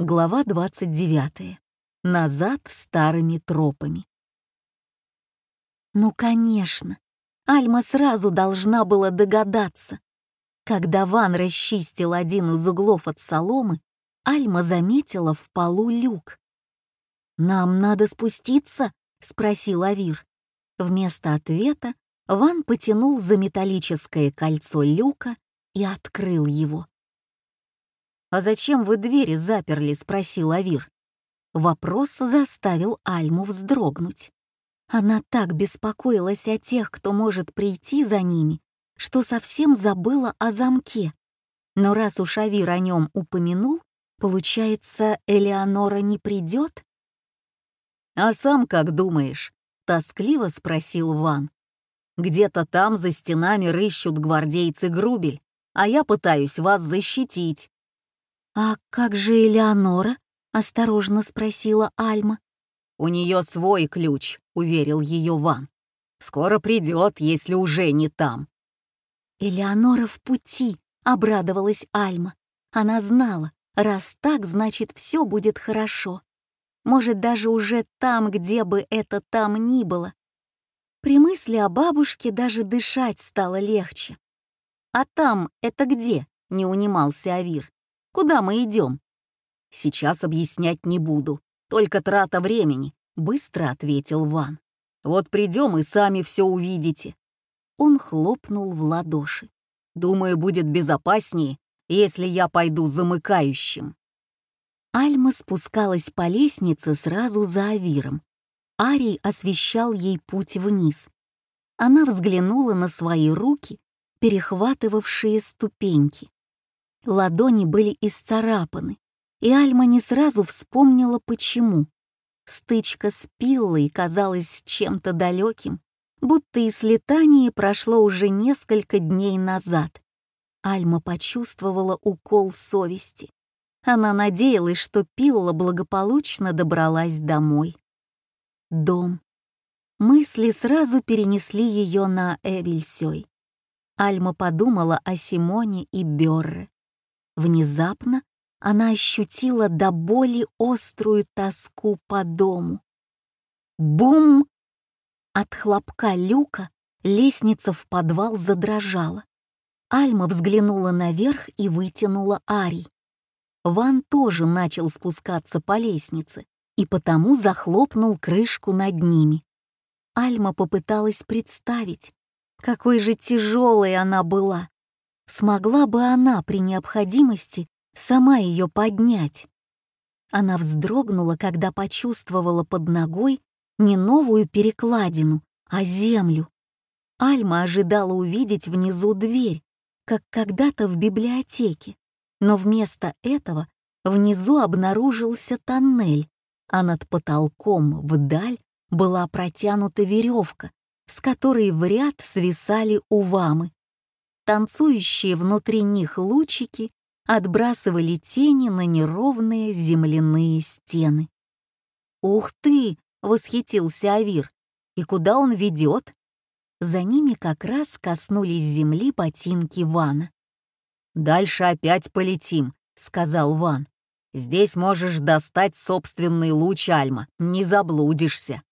Глава 29. Назад старыми тропами. Ну, конечно, Альма сразу должна была догадаться. Когда Ван расчистил один из углов от соломы, Альма заметила в полу люк. «Нам надо спуститься?» — спросил Авир. Вместо ответа Ван потянул за металлическое кольцо люка и открыл его. «А зачем вы двери заперли?» — спросил Авир. Вопрос заставил Альму вздрогнуть. Она так беспокоилась о тех, кто может прийти за ними, что совсем забыла о замке. Но раз уж Авир о нем упомянул, получается, Элеонора не придет? «А сам как думаешь?» — тоскливо спросил Ван. «Где-то там за стенами рыщут гвардейцы Грубель, а я пытаюсь вас защитить. «А как же Элеонора?» — осторожно спросила Альма. «У нее свой ключ», — уверил ее Ван. «Скоро придет, если уже не там». «Элеонора в пути», — обрадовалась Альма. Она знала, раз так, значит, все будет хорошо. Может, даже уже там, где бы это там ни было. При мысли о бабушке даже дышать стало легче. «А там это где?» — не унимался Авир. Куда мы идем?» «Сейчас объяснять не буду, только трата времени», — быстро ответил Ван. «Вот придем и сами все увидите». Он хлопнул в ладоши. «Думаю, будет безопаснее, если я пойду замыкающим». Альма спускалась по лестнице сразу за Авиром. Арий освещал ей путь вниз. Она взглянула на свои руки, перехватывавшие ступеньки. Ладони были исцарапаны, и Альма не сразу вспомнила, почему. Стычка с Пиллой казалась чем-то далеким, будто и слетание прошло уже несколько дней назад. Альма почувствовала укол совести. Она надеялась, что Пилла благополучно добралась домой. Дом. Мысли сразу перенесли ее на Эвельсёй. Альма подумала о Симоне и Бёрре. Внезапно она ощутила до боли острую тоску по дому. Бум! От хлопка люка лестница в подвал задрожала. Альма взглянула наверх и вытянула Арий. Ван тоже начал спускаться по лестнице и потому захлопнул крышку над ними. Альма попыталась представить, какой же тяжелой она была, смогла бы она при необходимости сама ее поднять. Она вздрогнула, когда почувствовала под ногой не новую перекладину, а землю. Альма ожидала увидеть внизу дверь, как когда-то в библиотеке, но вместо этого внизу обнаружился тоннель, а над потолком вдаль была протянута веревка, с которой в ряд свисали увамы. Танцующие внутри них лучики отбрасывали тени на неровные земляные стены. «Ух ты!» — восхитился Авир. «И куда он ведет?» За ними как раз коснулись земли ботинки Вана. «Дальше опять полетим», — сказал Ван. «Здесь можешь достать собственный луч Альма, не заблудишься».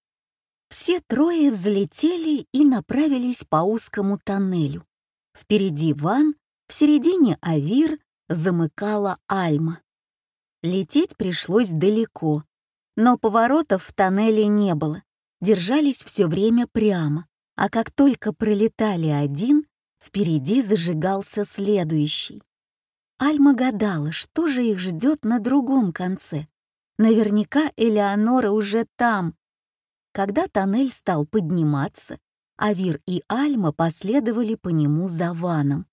Все трое взлетели и направились по узкому тоннелю. Впереди Ван, в середине Авир, замыкала Альма. Лететь пришлось далеко, но поворотов в тоннеле не было, держались все время прямо, а как только пролетали один, впереди зажигался следующий. Альма гадала, что же их ждет на другом конце. Наверняка Элеонора уже там. Когда тоннель стал подниматься, Авир и Альма последовали по нему за Ваном.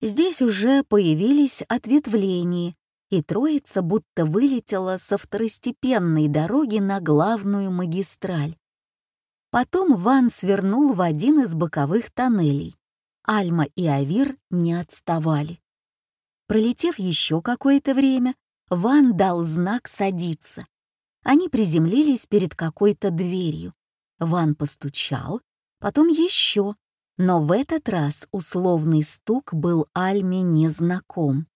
Здесь уже появились ответвления, и троица будто вылетела со второстепенной дороги на главную магистраль. Потом Ван свернул в один из боковых тоннелей. Альма и Авир не отставали. Пролетев еще какое-то время, Ван дал знак «садиться». Они приземлились перед какой-то дверью. Ван постучал, потом еще, но в этот раз условный стук был Альме незнаком.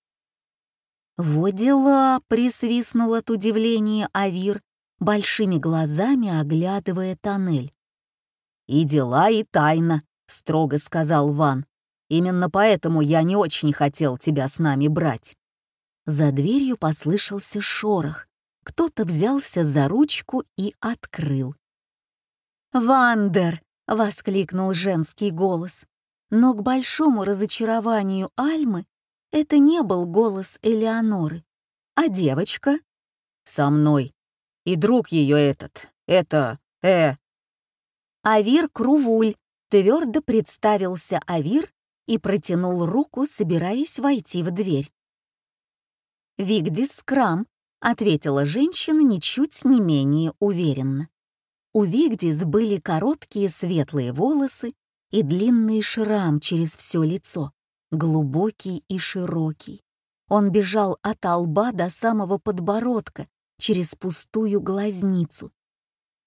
«Во дела!» — присвистнул от удивления Авир, большими глазами оглядывая тоннель. «И дела, и тайна», — строго сказал Ван. «Именно поэтому я не очень хотел тебя с нами брать». За дверью послышался шорох. Кто-то взялся за ручку и открыл. «Вандер!» — воскликнул женский голос. Но к большому разочарованию Альмы это не был голос Элеоноры, а девочка. «Со мной. И друг ее этот. Это... э...» Авир Крувуль твердо представился Авир и протянул руку, собираясь войти в дверь. «Вигдис Скрам», — ответила женщина ничуть не менее уверенно. У Вигдис были короткие светлые волосы и длинный шрам через все лицо, глубокий и широкий. Он бежал от лба до самого подбородка через пустую глазницу.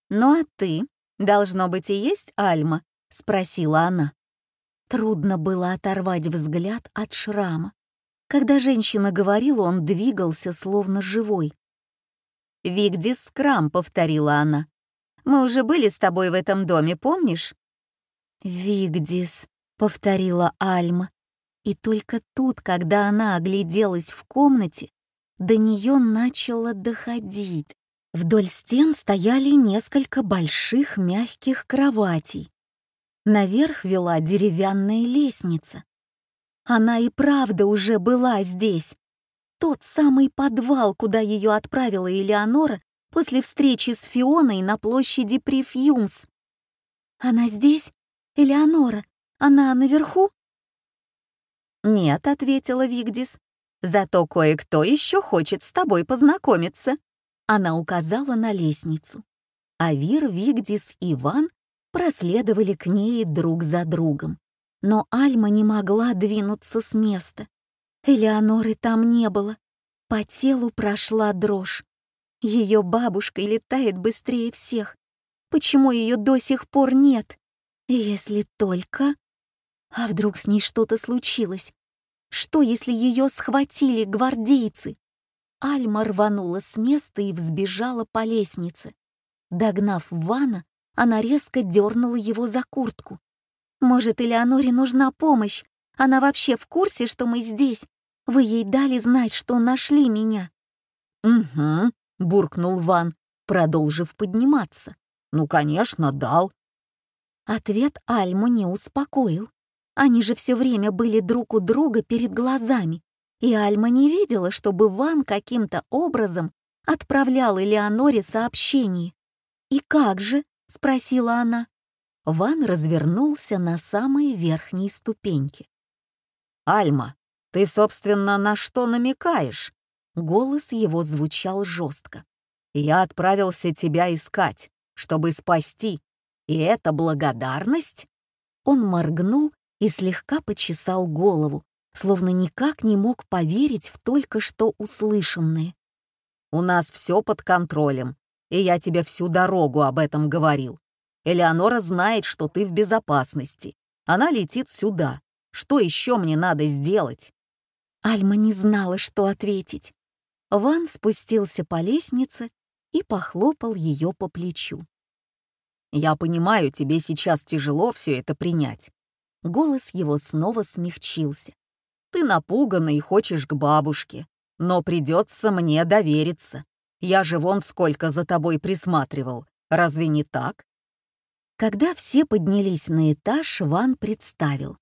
«Ну а ты «Должно быть и есть Альма?» — спросила она. Трудно было оторвать взгляд от шрама. Когда женщина говорила, он двигался, словно живой. «Вигдис Скрам», — повторила она. «Мы уже были с тобой в этом доме, помнишь?» «Вигдис», — повторила Альма. И только тут, когда она огляделась в комнате, до нее начало доходить. Вдоль стен стояли несколько больших мягких кроватей. Наверх вела деревянная лестница. Она и правда уже была здесь. Тот самый подвал, куда ее отправила Элеонора после встречи с Фионой на площади Префьюмс. «Она здесь? Элеонора? Она наверху?» «Нет», — ответила Вигдис. «Зато кое-кто еще хочет с тобой познакомиться». Она указала на лестницу. Авир, Вигдис и Иван проследовали к ней друг за другом. Но Альма не могла двинуться с места. Элеоноры там не было. По телу прошла дрожь. Ее бабушка летает быстрее всех. Почему ее до сих пор нет? Если только... А вдруг с ней что-то случилось? Что, если ее схватили гвардейцы? Альма рванула с места и взбежала по лестнице. Догнав Вана, она резко дернула его за куртку. «Может, Элеоноре нужна помощь? Она вообще в курсе, что мы здесь? Вы ей дали знать, что нашли меня?» «Угу», — буркнул Ван, продолжив подниматься. «Ну, конечно, дал». Ответ Альму не успокоил. Они же все время были друг у друга перед глазами и Альма не видела, чтобы Ван каким-то образом отправлял Элеоноре сообщение. «И как же?» — спросила она. Ван развернулся на самой верхней ступеньке. «Альма, ты, собственно, на что намекаешь?» Голос его звучал жестко. «Я отправился тебя искать, чтобы спасти. И это благодарность?» Он моргнул и слегка почесал голову, словно никак не мог поверить в только что услышанное. «У нас все под контролем, и я тебе всю дорогу об этом говорил. Элеонора знает, что ты в безопасности. Она летит сюда. Что еще мне надо сделать?» Альма не знала, что ответить. Ван спустился по лестнице и похлопал ее по плечу. «Я понимаю, тебе сейчас тяжело все это принять». Голос его снова смягчился. Ты напугана и хочешь к бабушке, но придется мне довериться. Я же вон сколько за тобой присматривал. Разве не так?» Когда все поднялись на этаж, Ван представил.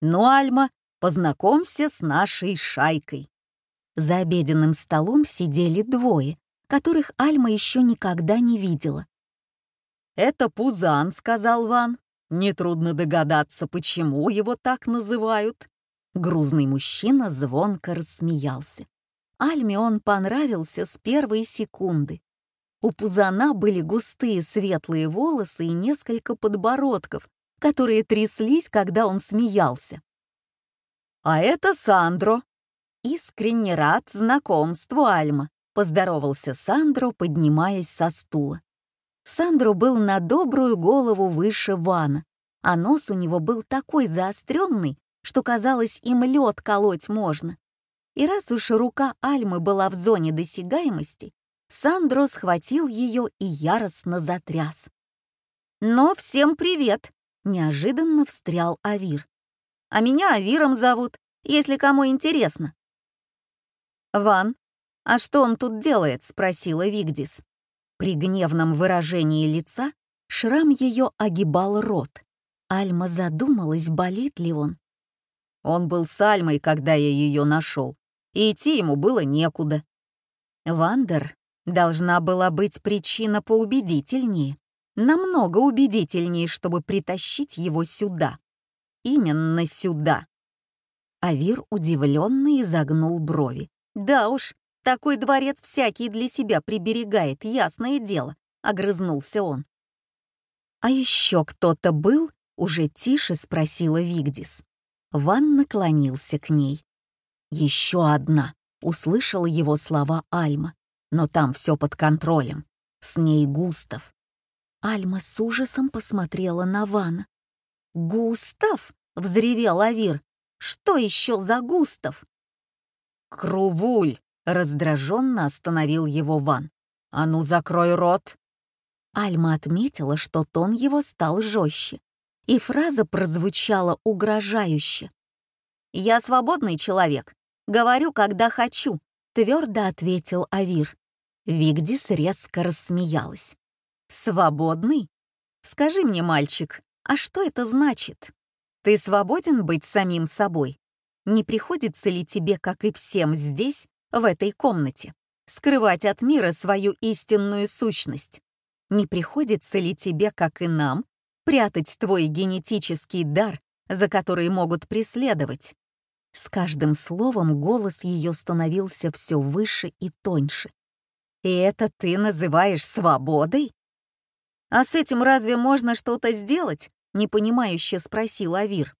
«Ну, Альма, познакомься с нашей шайкой». За обеденным столом сидели двое, которых Альма еще никогда не видела. «Это Пузан», — сказал Ван. Нетрудно догадаться, почему его так называют. Грузный мужчина звонко рассмеялся. Альме он понравился с первой секунды. У Пузана были густые светлые волосы и несколько подбородков, которые тряслись, когда он смеялся. «А это Сандро!» «Искренне рад знакомству, Альма», — поздоровался Сандро, поднимаясь со стула. Сандро был на добрую голову выше Вана, а нос у него был такой заостренный, что казалось, им лед колоть можно. И раз уж рука Альмы была в зоне досягаемости, Сандро схватил ее и яростно затряс. «Но всем привет!» — неожиданно встрял Авир. «А меня Авиром зовут, если кому интересно». «Ван, а что он тут делает?» — спросила Вигдис. При гневном выражении лица шрам ее огибал рот. Альма задумалась, болит ли он. Он был с Альмой, когда я ее нашел, и идти ему было некуда. Вандер должна была быть причина поубедительнее, намного убедительнее, чтобы притащить его сюда. Именно сюда. Авир удивленно изогнул брови. Да уж, такой дворец всякий для себя приберегает, ясное дело, огрызнулся он. А еще кто-то был? Уже тише спросила Вигдис. Ван наклонился к ней. Еще одна, услышала его слова Альма. Но там все под контролем. С ней Густав. Альма с ужасом посмотрела на Вана. «Густав?» — взревел Авир. «Что еще за Густав?» «Крувуль!» — раздраженно остановил его Ван. «А ну, закрой рот!» Альма отметила, что тон его стал жестче, и фраза прозвучала угрожающе. «Я свободный человек. Говорю, когда хочу», — твердо ответил Авир. Вигдис резко рассмеялась. «Свободный? Скажи мне, мальчик, а что это значит? Ты свободен быть самим собой? Не приходится ли тебе, как и всем здесь, в этой комнате, скрывать от мира свою истинную сущность? Не приходится ли тебе, как и нам, прятать твой генетический дар, за который могут преследовать?» С каждым словом голос ее становился все выше и тоньше. И это ты называешь свободой? А с этим разве можно что-то сделать? Непонимающе спросил Авир.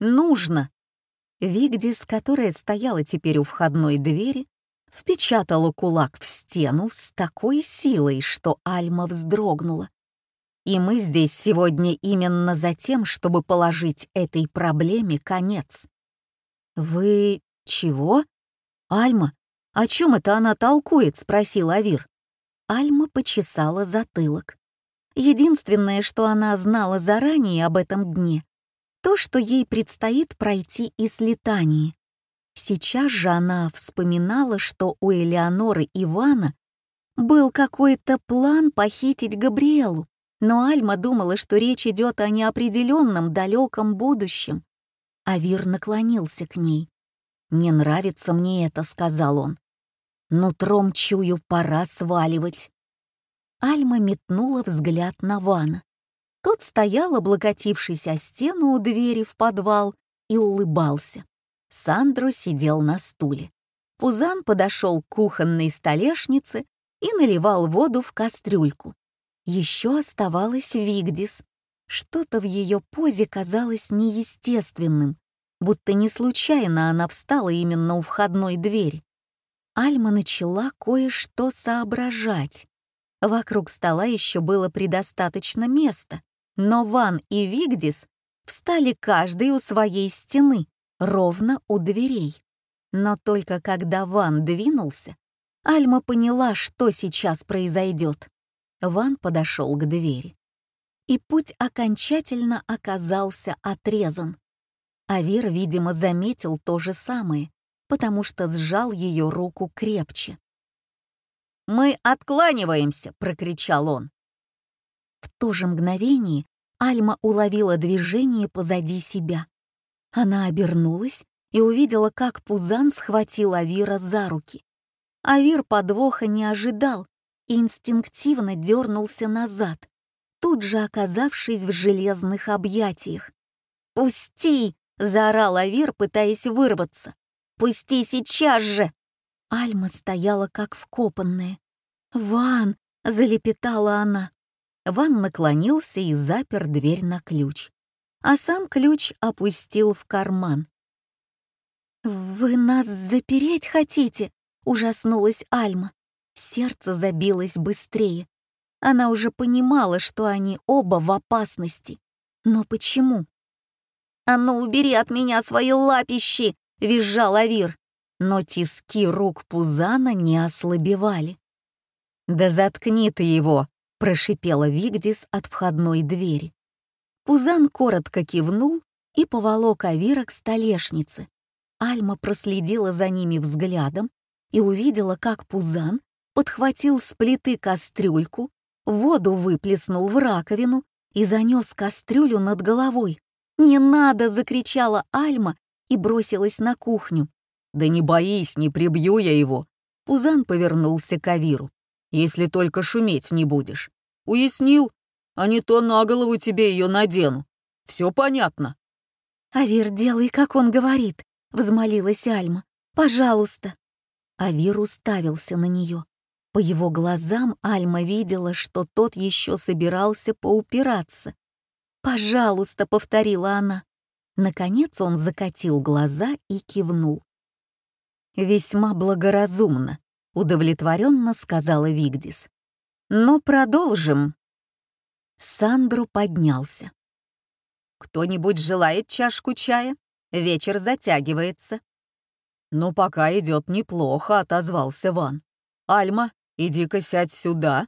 Нужно. Вигдис, которая стояла теперь у входной двери, впечатала кулак в стену с такой силой, что Альма вздрогнула. И мы здесь сегодня именно за тем, чтобы положить этой проблеме конец. Вы чего? Альма, «О чем это она толкует?» — спросил Авир. Альма почесала затылок. Единственное, что она знала заранее об этом дне, то, что ей предстоит пройти из летании. Сейчас же она вспоминала, что у Элеоноры Ивана был какой-то план похитить Габриэлу, но Альма думала, что речь идет о неопределенном далеком будущем. Авир наклонился к ней. «Не нравится мне это», — сказал он. Нутром чую, пора сваливать. Альма метнула взгляд на Вана. Тот стоял, облокотившись о стену у двери в подвал, и улыбался. Сандро сидел на стуле. Пузан подошел к кухонной столешнице и наливал воду в кастрюльку. Еще оставалась Вигдис. Что-то в ее позе казалось неестественным, будто не случайно она встала именно у входной двери. Альма начала кое-что соображать. Вокруг стола еще было предостаточно места, но Ван и Вигдис встали каждый у своей стены, ровно у дверей. Но только когда Ван двинулся, Альма поняла, что сейчас произойдет. Ван подошел к двери. И путь окончательно оказался отрезан. Авир, видимо, заметил то же самое потому что сжал ее руку крепче. «Мы откланиваемся!» — прокричал он. В то же мгновение Альма уловила движение позади себя. Она обернулась и увидела, как Пузан схватил Авира за руки. Авир подвоха не ожидал и инстинктивно дернулся назад, тут же оказавшись в железных объятиях. «Пусти!» — заорал Авир, пытаясь вырваться. Пусти сейчас же!» Альма стояла как вкопанная. «Ван!» — залепетала она. Ван наклонился и запер дверь на ключ, а сам ключ опустил в карман. «Вы нас запереть хотите?» — ужаснулась Альма. Сердце забилось быстрее. Она уже понимала, что они оба в опасности. Но почему? «А ну, убери от меня свои лапищи!» — визжал Авир. но тиски рук Пузана не ослабевали. «Да заткни ты его!» — прошипела Вигдис от входной двери. Пузан коротко кивнул и поволок Авира к столешнице. Альма проследила за ними взглядом и увидела, как Пузан подхватил с плиты кастрюльку, воду выплеснул в раковину и занес кастрюлю над головой. «Не надо!» — закричала Альма и бросилась на кухню. «Да не боись, не прибью я его!» Пузан повернулся к Авиру. «Если только шуметь не будешь. Уяснил? А не то на голову тебе ее надену. Все понятно?» «Авир, делай, как он говорит», — взмолилась Альма. «Пожалуйста». Авир уставился на нее. По его глазам Альма видела, что тот еще собирался поупираться. «Пожалуйста», — повторила она. Наконец он закатил глаза и кивнул. «Весьма благоразумно», — удовлетворенно сказала Вигдис. «Но продолжим». Сандру поднялся. «Кто-нибудь желает чашку чая? Вечер затягивается». «Ну, пока идет неплохо», — отозвался Ван. «Альма, иди-ка сядь сюда».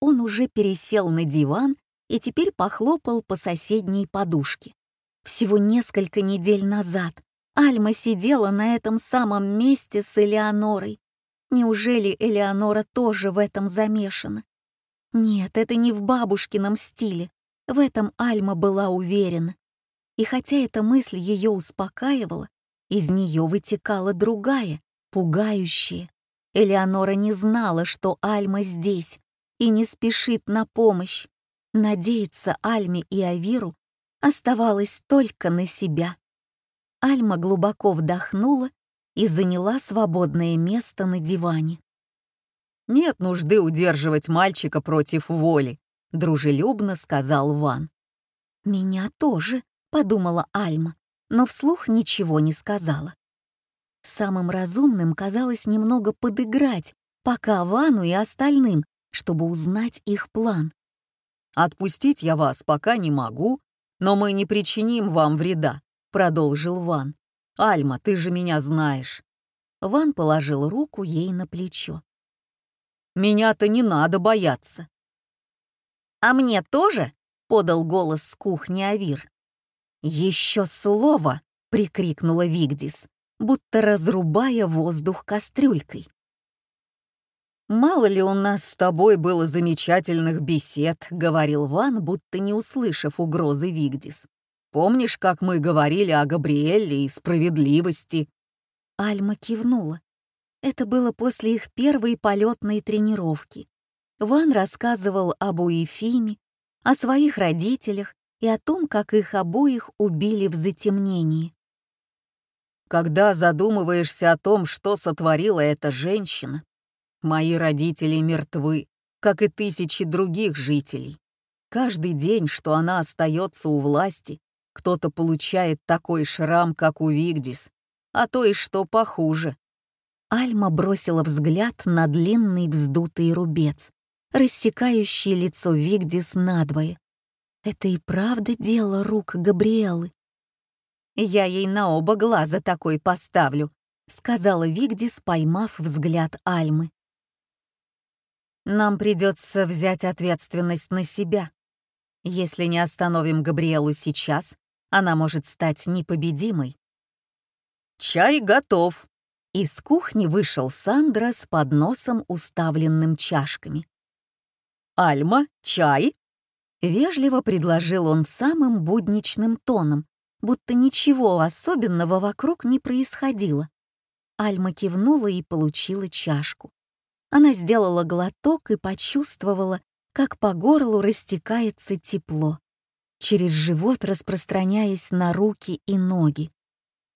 Он уже пересел на диван и теперь похлопал по соседней подушке. Всего несколько недель назад Альма сидела на этом самом месте с Элеонорой. Неужели Элеонора тоже в этом замешана? Нет, это не в бабушкином стиле. В этом Альма была уверена. И хотя эта мысль ее успокаивала, из нее вытекала другая, пугающая. Элеонора не знала, что Альма здесь, и не спешит на помощь. Надеяться Альме и Авиру оставалось только на себя. Альма глубоко вдохнула и заняла свободное место на диване. «Нет нужды удерживать мальчика против воли», — дружелюбно сказал Ван. «Меня тоже», — подумала Альма, но вслух ничего не сказала. Самым разумным казалось немного подыграть, пока Вану и остальным, чтобы узнать их план. «Отпустить я вас пока не могу, но мы не причиним вам вреда», — продолжил Ван. «Альма, ты же меня знаешь». Ван положил руку ей на плечо. «Меня-то не надо бояться». «А мне тоже?» — подал голос с кухни Авир. «Еще слово!» — прикрикнула Вигдис, будто разрубая воздух кастрюлькой. «Мало ли у нас с тобой было замечательных бесед», — говорил Ван, будто не услышав угрозы Вигдис. «Помнишь, как мы говорили о Габриэле и справедливости?» Альма кивнула. Это было после их первой полетной тренировки. Ван рассказывал об Уефиме, о своих родителях и о том, как их обоих убили в затемнении. Когда задумываешься о том, что сотворила эта женщина, Мои родители мертвы, как и тысячи других жителей. Каждый день, что она остается у власти, кто-то получает такой шрам, как у Вигдис, а то и что похуже. Альма бросила взгляд на длинный вздутый рубец, рассекающий лицо Вигдис надвое. Это и правда дело рук Габриэлы. «Я ей на оба глаза такой поставлю», — сказала Вигдис, поймав взгляд Альмы. Нам придется взять ответственность на себя. Если не остановим Габриэлу сейчас, она может стать непобедимой. «Чай готов!» Из кухни вышел Сандра с подносом, уставленным чашками. «Альма, чай?» Вежливо предложил он самым будничным тоном, будто ничего особенного вокруг не происходило. Альма кивнула и получила чашку. Она сделала глоток и почувствовала, как по горлу растекается тепло, через живот распространяясь на руки и ноги.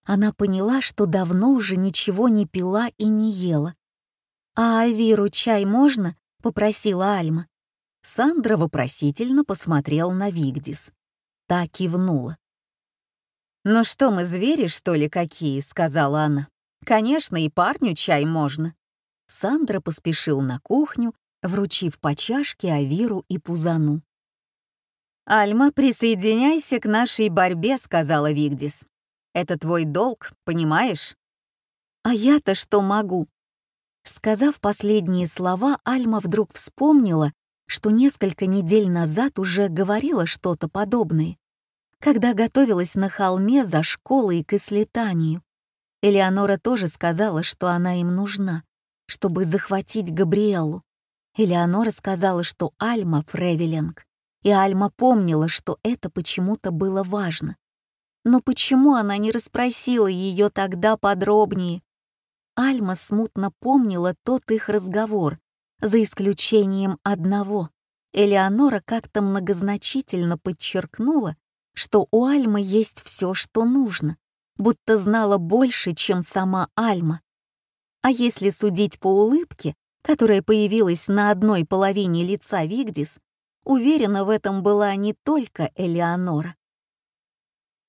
Она поняла, что давно уже ничего не пила и не ела. «А Авиру чай можно?» — попросила Альма. Сандра вопросительно посмотрел на Вигдис. Та кивнула. «Ну что мы, звери, что ли, какие?» — сказала она. «Конечно, и парню чай можно». Сандра поспешил на кухню, вручив по чашке Авиру и Пузану. «Альма, присоединяйся к нашей борьбе», — сказала Вигдис. «Это твой долг, понимаешь?» А я-то что могу? Сказав последние слова, Альма вдруг вспомнила, что несколько недель назад уже говорила что-то подобное, когда готовилась на холме за школой к ислетанию. Элеонора тоже сказала, что она им нужна, чтобы захватить Габриэлу. Элеонора сказала, что Альма — Фревелинг, и Альма помнила, что это почему-то было важно. Но почему она не расспросила ее тогда подробнее? Альма смутно помнила тот их разговор, за исключением одного. Элеонора как-то многозначительно подчеркнула, что у Альмы есть все, что нужно, будто знала больше, чем сама Альма. А если судить по улыбке, которая появилась на одной половине лица Вигдис, уверена, в этом была не только Элеонора.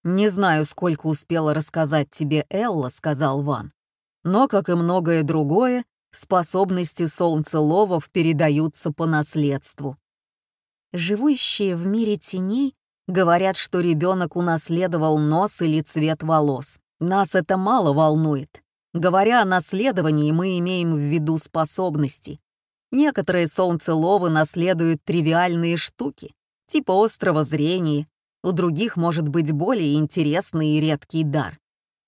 «Не знаю, сколько успела рассказать тебе Элла», — сказал Ван. «Но, как и многое другое, способности солнцеловов передаются по наследству. Живущие в мире теней говорят, что ребенок унаследовал нос или цвет волос. Нас это мало волнует. Говоря о наследовании, мы имеем в виду способности. Некоторые солнцеловы наследуют тривиальные штуки, типа острого зрения. У других может быть более интересный и редкий дар.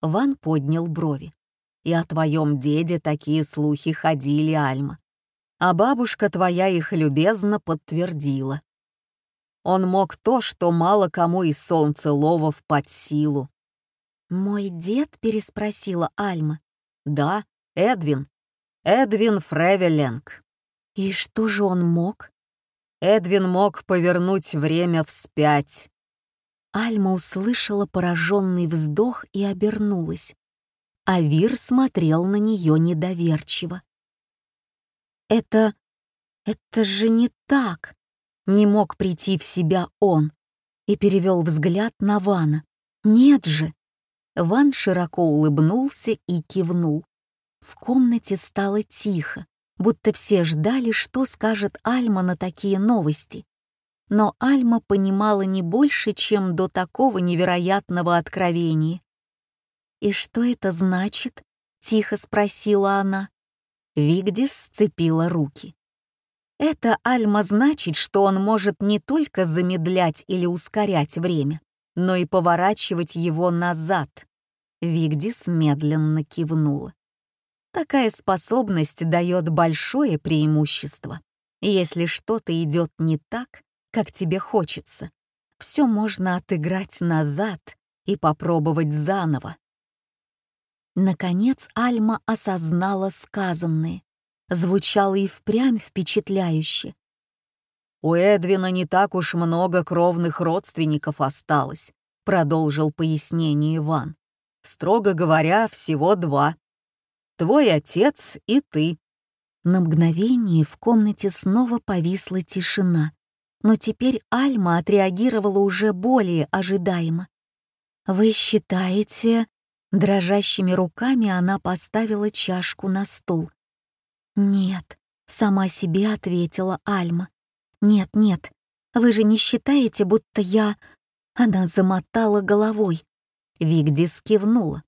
Ван поднял брови. И о твоем деде такие слухи ходили, Альма. А бабушка твоя их любезно подтвердила. Он мог то, что мало кому из солнцеловов под силу. «Мой дед?» — переспросила Альма. «Да, Эдвин. Эдвин Фревеленг». «И что же он мог?» Эдвин мог повернуть время вспять. Альма услышала пораженный вздох и обернулась. А Вир смотрел на нее недоверчиво. «Это... это же не так!» Не мог прийти в себя он и перевел взгляд на Вана. «Нет же!» Ван широко улыбнулся и кивнул. В комнате стало тихо, будто все ждали, что скажет Альма на такие новости. Но Альма понимала не больше, чем до такого невероятного откровения. «И что это значит?» — тихо спросила она. Вигдис сцепила руки. Это Альма значит, что он может не только замедлять или ускорять время, но и поворачивать его назад. Вигдис медленно кивнула. Такая способность дает большое преимущество. Если что-то идет не так, как тебе хочется, все можно отыграть назад и попробовать заново. Наконец Альма осознала сказанное звучало и впрямь впечатляюще. «У Эдвина не так уж много кровных родственников осталось», — продолжил пояснение Иван. «Строго говоря, всего два. Твой отец и ты». На мгновение в комнате снова повисла тишина, но теперь Альма отреагировала уже более ожидаемо. «Вы считаете...» Дрожащими руками она поставила чашку на стол. «Нет», — сама себе ответила Альма. «Нет, нет, вы же не считаете, будто я...» Она замотала головой. Вигдис кивнула.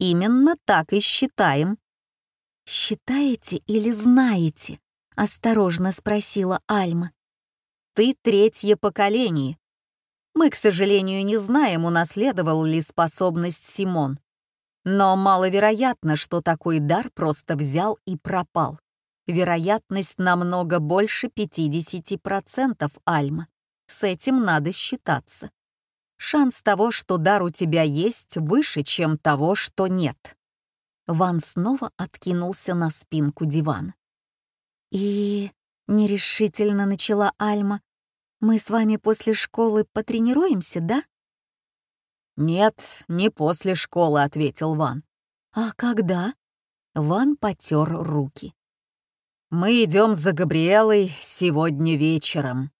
«Именно так и считаем». «Считаете или знаете?» — осторожно спросила Альма. «Ты третье поколение. Мы, к сожалению, не знаем, унаследовал ли способность Симон. Но маловероятно, что такой дар просто взял и пропал. Вероятность намного больше 50% Альма. С этим надо считаться. Шанс того, что дар у тебя есть, выше, чем того, что нет. Ван снова откинулся на спинку дивана. «И...» — нерешительно начала Альма. «Мы с вами после школы потренируемся, да?» «Нет, не после школы», — ответил Ван. «А когда?» Ван потер руки. «Мы идем за Габриэлой сегодня вечером».